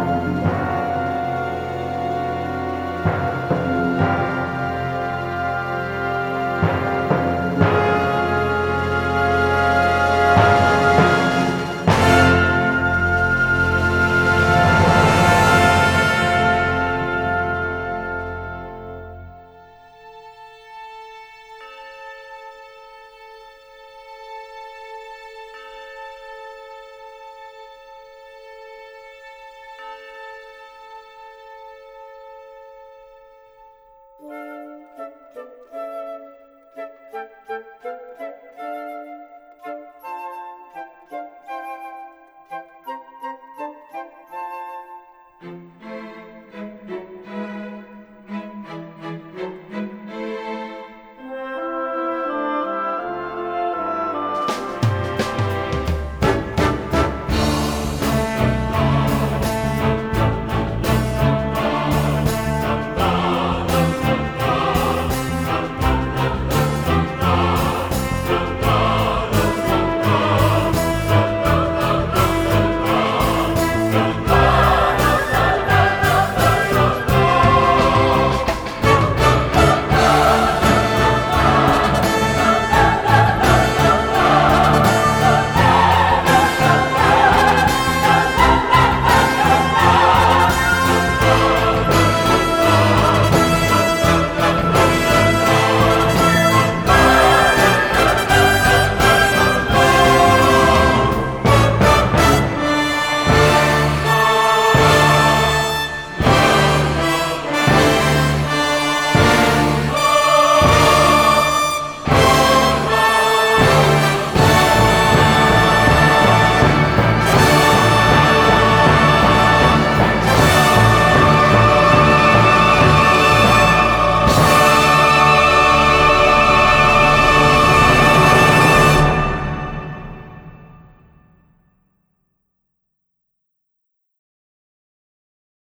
Thank you. Bye.